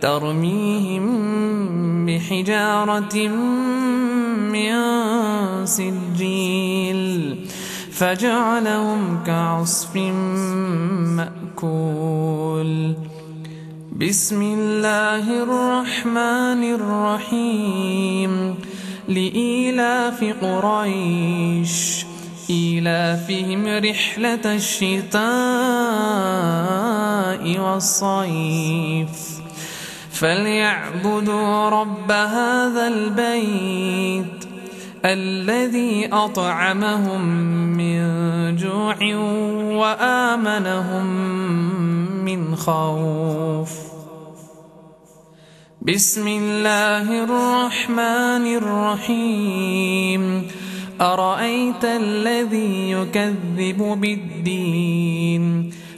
ترميهم بحجارة من سجيل فجعلهم كعصف مأكول. بسم الله الرحمن الرحيم. لإيلاف قريش إيلافهم رحلة الشتاء والصيف. فليعبدوا رب هذا البيت الذي أطعمهم من جوع وآمنهم من خوف. بسم الله الرحمن الرحيم. أرأيت الذي يكذب بالدين؟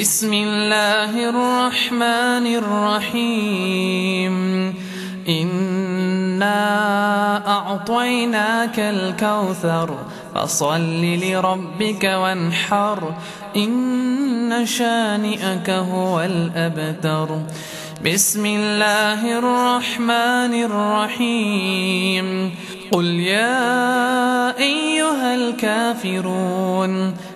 بسم الله الرحمن الرحيم. إنا أعطيناك الكوثر فصل لربك وانحر. إن شانئك هو الأبتر. بسم الله الرحمن الرحيم. قل يا أيها الكافرون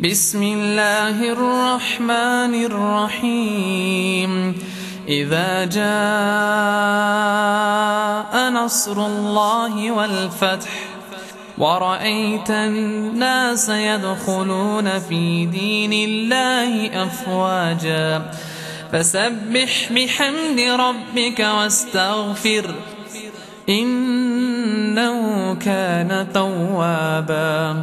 بسم الله الرحمن الرحيم. إذا جاء نصر الله والفتح ورأيت الناس يدخلون في دين الله أفواجا فسبح بحمد ربك واستغفر إنه كان توابا.